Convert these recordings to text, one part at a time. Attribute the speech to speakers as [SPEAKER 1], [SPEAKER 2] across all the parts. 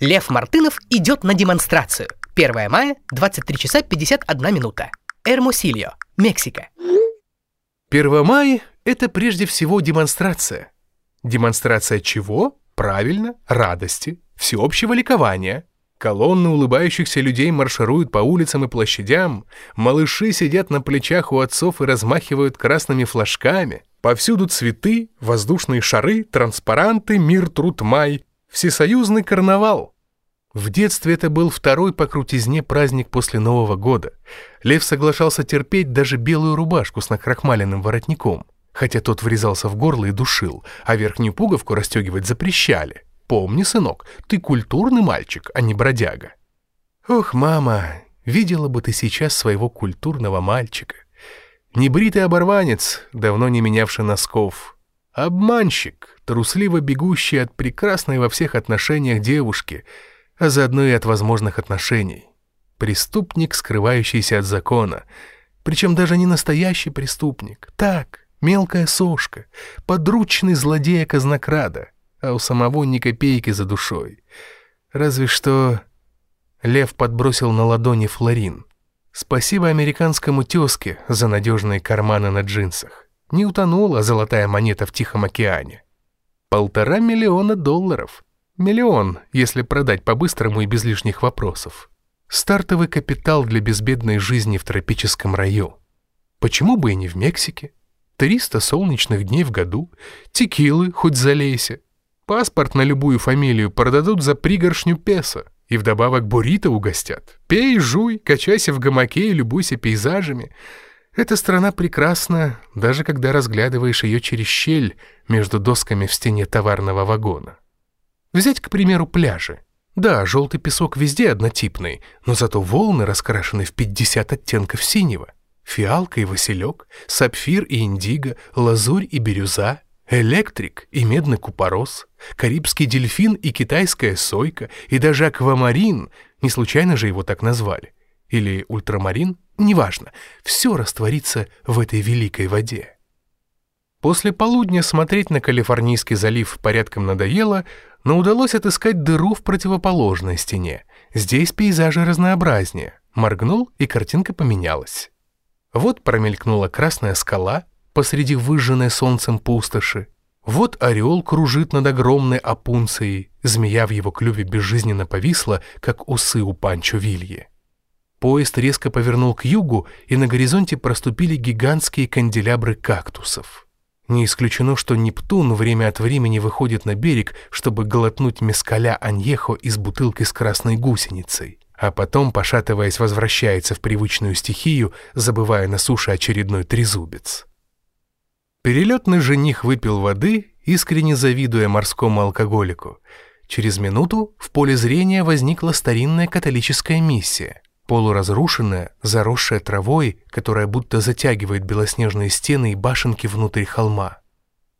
[SPEAKER 1] Лев Мартынов идет на демонстрацию. 1 мая, 23 часа 51 минута. Эрмосильо, Мексика.
[SPEAKER 2] 1 мая – это прежде всего демонстрация. Демонстрация чего? Правильно, радости, всеобщего ликования. Колонны улыбающихся людей маршируют по улицам и площадям, малыши сидят на плечах у отцов и размахивают красными флажками. Повсюду цветы, воздушные шары, транспаранты, мир, труд, май. Всесоюзный карнавал. В детстве это был второй по крутизне праздник после Нового года. Лев соглашался терпеть даже белую рубашку с накрахмаленным воротником, хотя тот врезался в горло и душил, а верхнюю пуговку расстегивать запрещали. Помни, сынок, ты культурный мальчик, а не бродяга. Ох, мама, видела бы ты сейчас своего культурного мальчика. Небритый оборванец, давно не менявший носков. Обманщик, трусливо бегущий от прекрасной во всех отношениях девушки — а заодно и от возможных отношений. Преступник, скрывающийся от закона. Причем даже не настоящий преступник. Так, мелкая сошка, подручный злодея-казнокрада, а у самого ни копейки за душой. Разве что... Лев подбросил на ладони флорин. Спасибо американскому тезке за надежные карманы на джинсах. Не утонула золотая монета в Тихом океане. Полтора миллиона долларов. Миллион, если продать по-быстрому и без лишних вопросов. Стартовый капитал для безбедной жизни в тропическом раю. Почему бы и не в Мексике? 300 солнечных дней в году, текилы хоть залейся. Паспорт на любую фамилию продадут за пригоршню песо. И вдобавок буррито угостят. Пей, жуй, качайся в гамаке и любуйся пейзажами. Эта страна прекрасна, даже когда разглядываешь ее через щель между досками в стене товарного вагона. Взять, к примеру, пляжи. Да, желтый песок везде однотипный, но зато волны раскрашены в 50 оттенков синего. Фиалка и василек, сапфир и индиго, лазурь и бирюза, электрик и медный купорос, карибский дельфин и китайская сойка, и даже аквамарин, не случайно же его так назвали, или ультрамарин, неважно, все растворится в этой великой воде. После полудня смотреть на Калифорнийский залив порядком надоело, но удалось отыскать дыру в противоположной стене. Здесь пейзажи разнообразнее. Моргнул, и картинка поменялась. Вот промелькнула красная скала посреди выжженной солнцем пустоши. Вот орел кружит над огромной опунцией, змея в его клюве безжизненно повисла, как усы у Панчо Вилье. Поезд резко повернул к югу, и на горизонте проступили гигантские канделябры кактусов. Не исключено, что Нептун время от времени выходит на берег, чтобы глотнуть мескаля Аньехо из бутылки с красной гусеницей, а потом, пошатываясь, возвращается в привычную стихию, забывая на суше очередной трезубец. Перелетный жених выпил воды, искренне завидуя морскому алкоголику. Через минуту в поле зрения возникла старинная католическая миссия полуразрушенная, заросшая травой, которая будто затягивает белоснежные стены и башенки внутрь холма.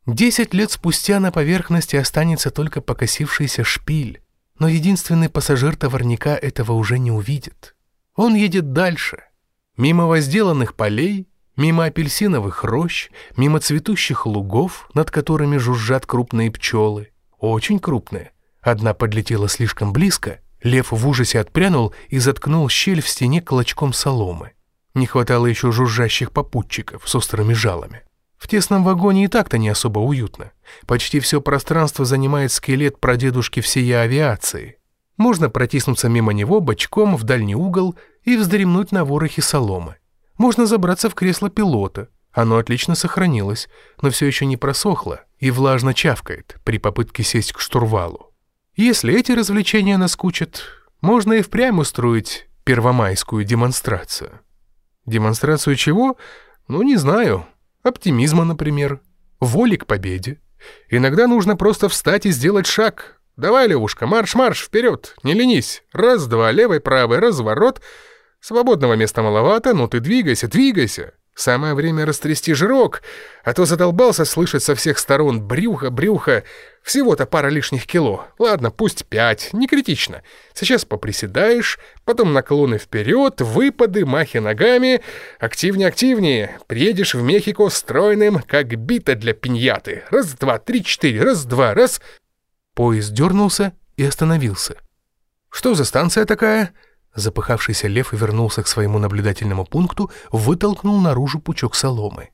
[SPEAKER 2] Десять лет спустя на поверхности останется только покосившийся шпиль, но единственный пассажир товарника этого уже не увидит. Он едет дальше, мимо возделанных полей, мимо апельсиновых рощ, мимо цветущих лугов, над которыми жужжат крупные пчелы, очень крупные. Одна подлетела слишком близко — Лев в ужасе отпрянул и заткнул щель в стене клочком соломы. Не хватало еще жужжащих попутчиков с острыми жалами. В тесном вагоне и так-то не особо уютно. Почти все пространство занимает скелет прадедушки всей авиации. Можно протиснуться мимо него бочком в дальний угол и вздремнуть на ворохе соломы. Можно забраться в кресло пилота. Оно отлично сохранилось, но все еще не просохло и влажно чавкает при попытке сесть к штурвалу. Если эти развлечения наскучат, можно и впрямь устроить первомайскую демонстрацию. Демонстрацию чего? Ну, не знаю. Оптимизма, например. Воли к победе. Иногда нужно просто встать и сделать шаг. Давай, Левушка, марш-марш, вперед, не ленись. Раз-два, левый, правый, разворот. Свободного места маловато, но ты двигайся, двигайся. Самое время растрясти жирок, а то задолбался слышать со всех сторон брюхо, брюхо. Всего-то пара лишних кило. Ладно, пусть пять, не критично. Сейчас поприседаешь, потом наклоны вперед, выпады, махи ногами. Активнее, активнее. Приедешь в Мехико стройным, как бита для пиньяты. Раз, два, три, четыре, раз, два, раз. Поезд дернулся и остановился. Что за станция такая?» Запыхавшийся лев вернулся к своему наблюдательному пункту, вытолкнул наружу пучок соломы.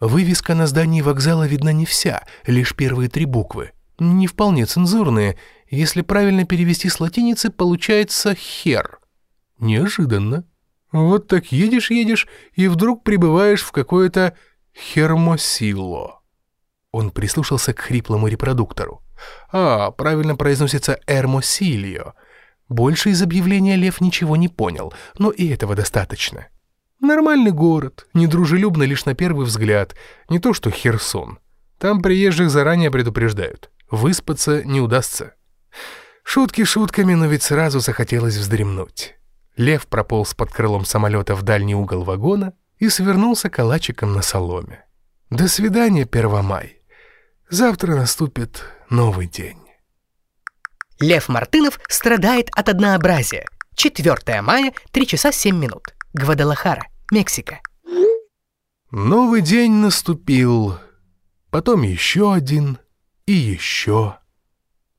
[SPEAKER 2] Вывеска на здании вокзала видна не вся, лишь первые три буквы. Не вполне цензурные. Если правильно перевести с латиницы, получается «хер». Неожиданно. Вот так едешь-едешь, и вдруг прибываешь в какое-то «хермосило». Он прислушался к хриплому репродуктору. А, правильно произносится «эрмосильо». Больше из объявления Лев ничего не понял, но и этого достаточно. Нормальный город, недружелюбно лишь на первый взгляд, не то что Херсон. Там приезжих заранее предупреждают. Выспаться не удастся. Шутки шутками, но ведь сразу захотелось вздремнуть. Лев прополз под крылом самолета в дальний угол вагона и свернулся калачиком на соломе. До свидания, Первомай. Завтра наступит новый день.
[SPEAKER 1] Лев Мартынов страдает от однообразия. 4 мая, 3 часа 7 минут. Гвадалахара. Мексика.
[SPEAKER 2] Новый день наступил, потом еще один и еще.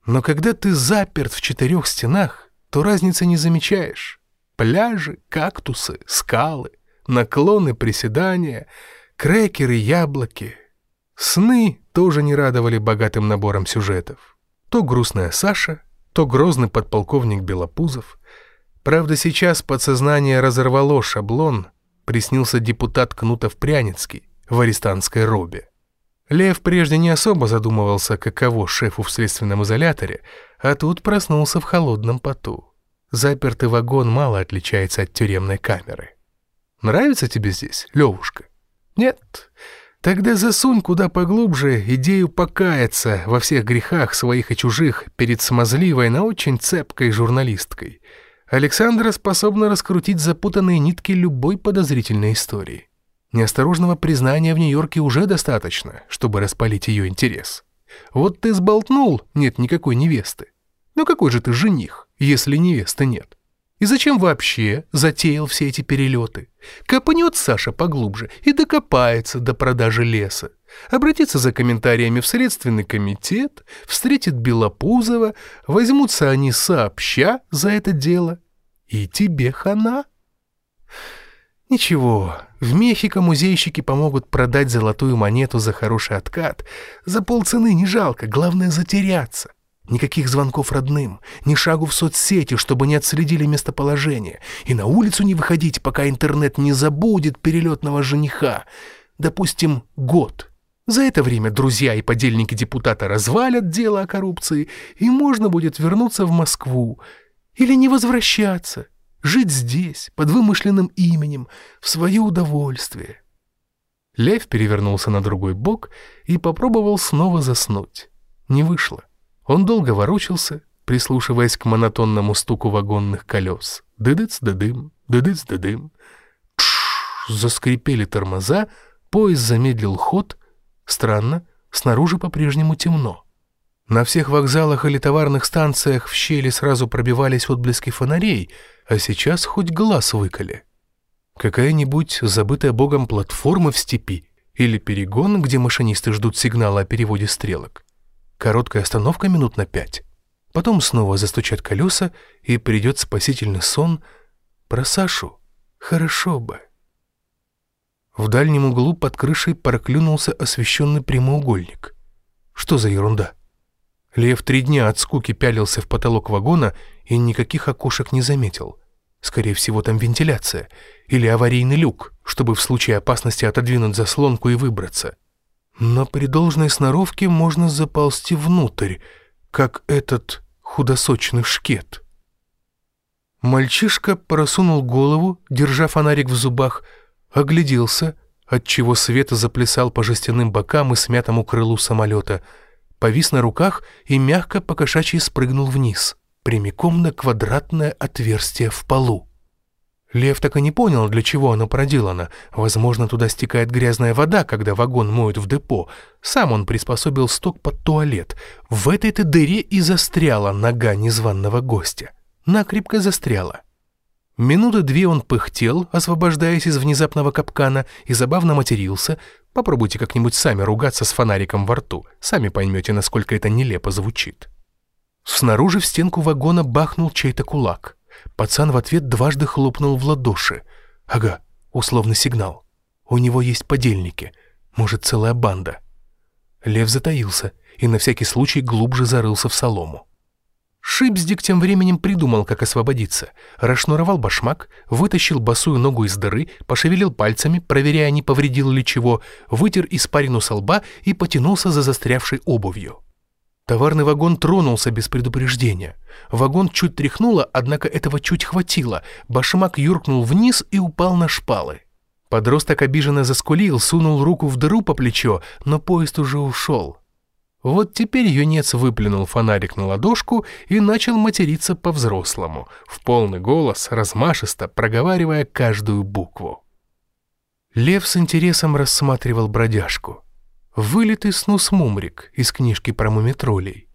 [SPEAKER 2] Но когда ты заперт в четырех стенах, то разницы не замечаешь. Пляжи, кактусы, скалы, наклоны, приседания, крекеры, яблоки. Сны тоже не радовали богатым набором сюжетов. То грустная Саша, то грозный подполковник Белопузов. Правда, сейчас подсознание разорвало шаблон, приснился депутат Кнутов-Пряницкий в арестантской робе. Лев прежде не особо задумывался, каково шефу в следственном изоляторе, а тут проснулся в холодном поту. Запертый вагон мало отличается от тюремной камеры. Нравится тебе здесь, Левушка? Нет? Тогда засунь куда поглубже идею покаяться во всех грехах своих и чужих перед смазливой, но очень цепкой журналисткой — Александра способна раскрутить запутанные нитки любой подозрительной истории. Неосторожного признания в Нью-Йорке уже достаточно, чтобы распалить ее интерес. Вот ты сболтнул, нет никакой невесты. Ну какой же ты жених, если невесты нет? И зачем вообще затеял все эти перелеты? Копнет Саша поглубже и докопается до продажи леса. Обратится за комментариями в Следственный комитет, встретит Белопузова, возьмутся они сообща за это дело. И тебе хана? Ничего, в Мехико музейщики помогут продать золотую монету за хороший откат. За полцены не жалко, главное затеряться. Никаких звонков родным, ни шагу в соцсети, чтобы не отследили местоположение. И на улицу не выходить, пока интернет не забудет перелетного жениха. Допустим, год. За это время друзья и подельники депутата развалят дело о коррупции, и можно будет вернуться в Москву. Или не возвращаться, жить здесь, под вымышленным именем, в свое удовольствие. Лев перевернулся на другой бок и попробовал снова заснуть. Не вышло. Он долго ворочался, прислушиваясь к монотонному стуку вагонных колес. Дыдыц-дыдым, дыдыц-дыдым. Заскрипели тормоза, поезд замедлил ход. Странно, снаружи по-прежнему темно. На всех вокзалах или товарных станциях в щели сразу пробивались отблески фонарей, а сейчас хоть глаз выколи. Какая-нибудь забытая богом платформа в степи или перегон, где машинисты ждут сигнала о переводе стрелок. Короткая остановка минут на пять. Потом снова застучат колеса, и придет спасительный сон. Про Сашу хорошо бы. В дальнем углу под крышей проклюнулся освещенный прямоугольник. Что за ерунда? Лев три дня от скуки пялился в потолок вагона и никаких окошек не заметил. Скорее всего, там вентиляция или аварийный люк, чтобы в случае опасности отодвинуть заслонку и выбраться. Но при должной сноровке можно заползти внутрь, как этот худосочный шкет. Мальчишка просунул голову, держа фонарик в зубах, огляделся, отчего свет заплясал по жестяным бокам и смятому крылу самолета, повис на руках и мягко покошачьи спрыгнул вниз, прямиком на квадратное отверстие в полу. Лев так и не понял, для чего оно проделано. Возможно, туда стекает грязная вода, когда вагон моют в депо. Сам он приспособил сток под туалет. В этой-то дыре и застряла нога незваного гостя. Накрепко застряла. Минуты две он пыхтел, освобождаясь из внезапного капкана, и забавно матерился. Попробуйте как-нибудь сами ругаться с фонариком во рту. Сами поймете, насколько это нелепо звучит. Снаружи в стенку вагона бахнул чей-то кулак. Пацан в ответ дважды хлопнул в ладоши. Ага, условный сигнал. У него есть подельники. Может, целая банда. Лев затаился и на всякий случай глубже зарылся в солому. Шипздик тем временем придумал, как освободиться. Расшнуровал башмак, вытащил босую ногу из дыры, пошевелил пальцами, проверяя, не повредил ли чего, вытер испарину со лба и потянулся за застрявшей обувью. Товарный вагон тронулся без предупреждения. Вагон чуть тряхнуло, однако этого чуть хватило. Башмак юркнул вниз и упал на шпалы. Подросток обиженно заскулил, сунул руку в дыру по плечо, но поезд уже ушел. Вот теперь юнец выплюнул фонарик на ладошку и начал материться по-взрослому, в полный голос, размашисто, проговаривая каждую букву. Лев с интересом рассматривал бродяжку. Вылитый снус-мумрик из книжки про мумитролей.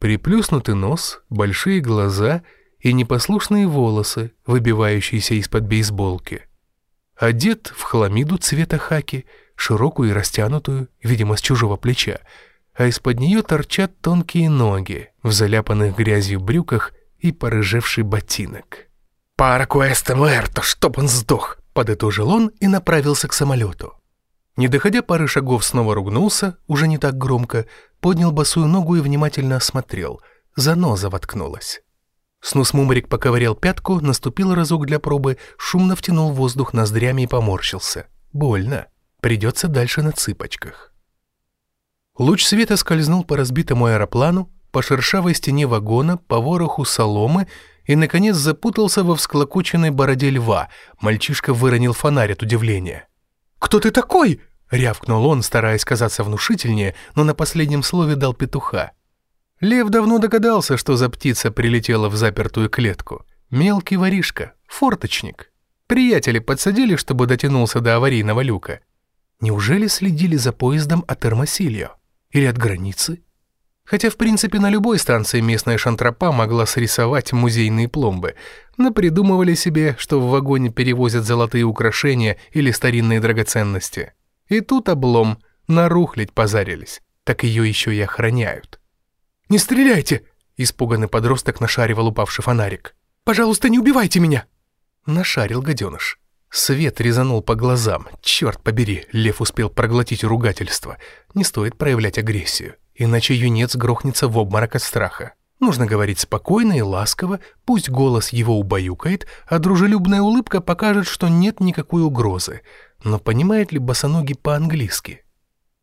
[SPEAKER 2] Приплюснутый нос, большие глаза и непослушные волосы, выбивающиеся из-под бейсболки. Одет в хламиду цвета хаки, широкую и растянутую, видимо, с чужого плеча, а из-под нее торчат тонкие ноги в заляпанных грязью брюках и порыжевший ботинок. «Пара куэста муэрто, чтоб он сдох!» — подытожил он и направился к самолету. Не доходя пары шагов, снова ругнулся, уже не так громко, поднял босую ногу и внимательно осмотрел. Заноза воткнулась. Снус-мумрик поковырял пятку, наступил разок для пробы, шумно втянул воздух ноздрями и поморщился. Больно. Придется дальше на цыпочках. Луч света скользнул по разбитому аэроплану, по шершавой стене вагона, по вороху соломы и, наконец, запутался во всклокоченной бороде льва. Мальчишка выронил фонарь от удивления. «Кто ты такой?» — рявкнул он, стараясь казаться внушительнее, но на последнем слове дал петуха. Лев давно догадался, что за птица прилетела в запертую клетку. Мелкий воришка, форточник. Приятели подсадили, чтобы дотянулся до аварийного люка. Неужели следили за поездом от Эрмосильо? Или от границы? Хотя, в принципе, на любой станции местная шантропа могла срисовать музейные пломбы. Напридумывали себе, что в вагоне перевозят золотые украшения или старинные драгоценности. И тут облом, нарухлить позарились. Так ее еще и охраняют. «Не стреляйте!» – испуганный подросток нашаривал упавший фонарик. «Пожалуйста, не убивайте меня!» Нашарил гаденыш. Свет резанул по глазам. Черт побери, лев успел проглотить ругательство. Не стоит проявлять агрессию, иначе юнец грохнется в обморок от страха. Нужно говорить спокойно и ласково, пусть голос его убаюкает, а дружелюбная улыбка покажет, что нет никакой угрозы. Но понимает ли босоногий по-английски?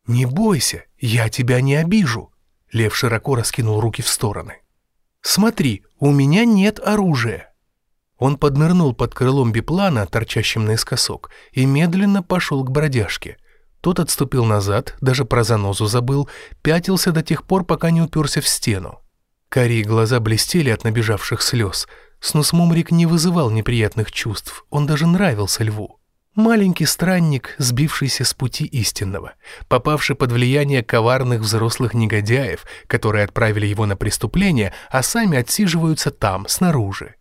[SPEAKER 2] «Не бойся, я тебя не обижу», — лев широко раскинул руки в стороны. «Смотри, у меня нет оружия». Он поднырнул под крылом биплана, торчащим наискосок, и медленно пошел к бродяжке. Тот отступил назад, даже про занозу забыл, пятился до тех пор, пока не уперся в стену. Карие глаза блестели от набежавших слез. Снусмумрик не вызывал неприятных чувств, он даже нравился льву. Маленький странник, сбившийся с пути истинного, попавший под влияние коварных взрослых негодяев, которые отправили его на преступление, а сами отсиживаются там, снаружи.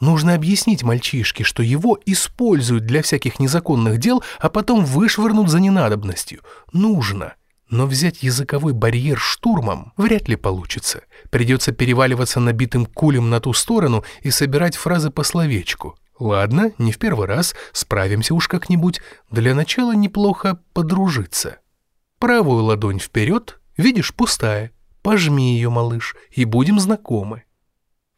[SPEAKER 2] Нужно объяснить мальчишке, что его используют для всяких незаконных дел, а потом вышвырнут за ненадобностью. Нужно. Но взять языковой барьер штурмом вряд ли получится. Придется переваливаться набитым кулем на ту сторону и собирать фразы по словечку. Ладно, не в первый раз, справимся уж как-нибудь. Для начала неплохо подружиться. Правую ладонь вперед, видишь, пустая. Пожми ее, малыш, и будем знакомы.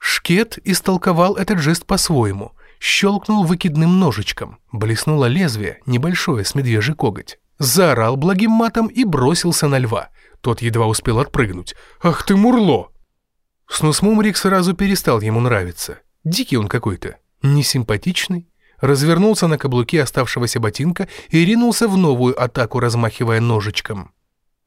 [SPEAKER 2] Шкет истолковал этот жест по-своему, щелкнул выкидным ножичком, блеснуло лезвие, небольшое, с медвежий коготь. Заорал благим матом и бросился на льва. Тот едва успел отпрыгнуть. «Ах ты, мурло!» Снусмумрик сразу перестал ему нравиться. Дикий он какой-то, несимпатичный. Развернулся на каблуке оставшегося ботинка и ринулся в новую атаку, размахивая ножичком.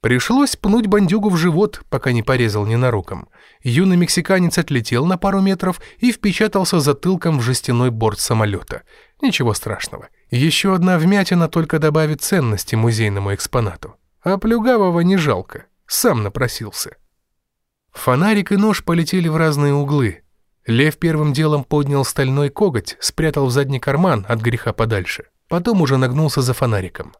[SPEAKER 2] Пришлось пнуть бандюгу в живот, пока не порезал ненароком. Юный мексиканец отлетел на пару метров и впечатался затылком в жестяной борт самолета. Ничего страшного. Еще одна вмятина только добавит ценности музейному экспонату. А плюгавого не жалко. Сам напросился. Фонарик и нож полетели в разные углы. Лев первым делом поднял стальной коготь, спрятал в задний карман от греха подальше. Потом уже нагнулся за фонариком.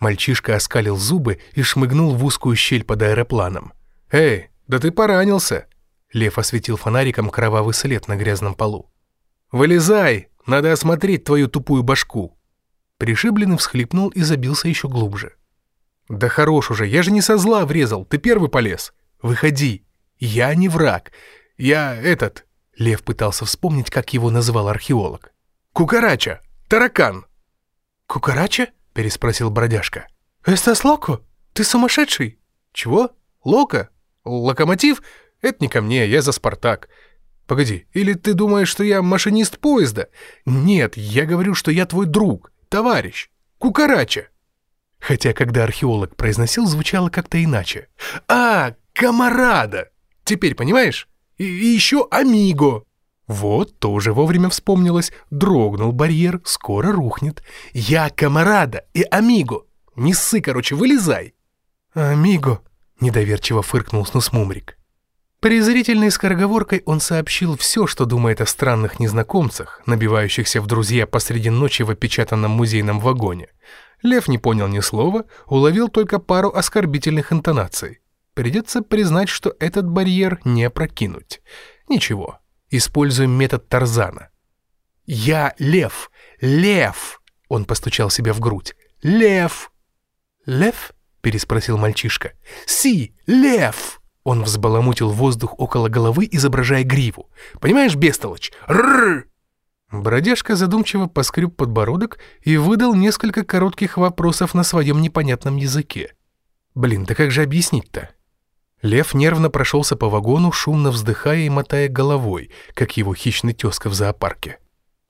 [SPEAKER 2] Мальчишка оскалил зубы и шмыгнул в узкую щель под аэропланом. «Эй, да ты поранился!» Лев осветил фонариком кровавый след на грязном полу. «Вылезай! Надо осмотреть твою тупую башку!» Пришибленный всхлипнул и забился еще глубже. «Да хорош уже, я же не со зла врезал, ты первый полез. Выходи. Я не враг. Я этот...» Лев пытался вспомнить, как его называл археолог. «Кукарача! Таракан!»
[SPEAKER 1] «Кукарача?»
[SPEAKER 2] — переспросил бродяжка.
[SPEAKER 1] «Эстас локо? Ты сумасшедший?»
[SPEAKER 2] «Чего? Лока? Локомотив? Это не ко мне, я за «Спартак». Погоди, или ты думаешь, что я машинист поезда? Нет, я говорю, что я твой друг, товарищ, кукарача. Хотя, когда археолог произносил, звучало как-то иначе. А, камарада! Теперь понимаешь? И, и еще амиго. Вот, тоже вовремя вспомнилось. Дрогнул барьер, скоро рухнет. Я камарада и амиго. Не ссы, короче, вылезай.
[SPEAKER 1] Амиго,
[SPEAKER 2] недоверчиво фыркнул Снусмумрик.
[SPEAKER 1] Презрительной скороговоркой он сообщил все, что думает о странных незнакомцах, набивающихся в друзья посреди ночи в опечатанном музейном вагоне.
[SPEAKER 2] Лев не понял ни слова, уловил только пару оскорбительных интонаций. Придется признать, что этот барьер не прокинуть. Ничего, используем метод Тарзана. «Я лев! Лев!» Он постучал себя в грудь. «Лев!»
[SPEAKER 1] «Лев?»
[SPEAKER 2] — переспросил мальчишка. «Си! Лев!» Он взбаламутил воздух около головы, изображая гриву. «Понимаешь, бестолочь? Рррр!» Бродяжка задумчиво поскреб подбородок и выдал несколько коротких вопросов на своем непонятном языке. «Блин, да как же объяснить-то?» Лев нервно прошелся по вагону, шумно вздыхая и мотая головой, как его хищный тезка в зоопарке.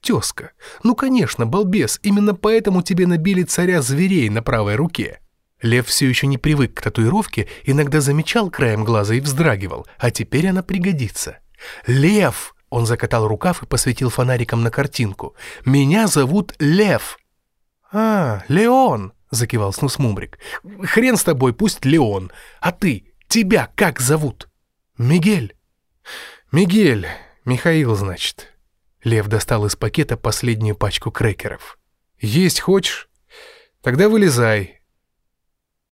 [SPEAKER 2] «Тезка! Ну, конечно, балбес, именно поэтому тебе набили царя зверей на правой руке!» Лев все еще не привык к татуировке, иногда замечал краем глаза и вздрагивал, а теперь она пригодится. «Лев!» — он закатал рукав и посветил фонариком на картинку. «Меня зовут Лев!» «А, Леон!» — закивал Снусмумрик. «Хрен с тобой, пусть Леон. А ты, тебя как зовут?» «Мигель». «Мигель. Михаил, значит». Лев достал из пакета последнюю пачку крекеров. «Есть хочешь? Тогда вылезай.